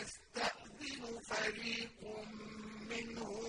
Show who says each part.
Speaker 1: يَسْتَأْذِنُ فَرِيقٌ مِّنْهُمْ.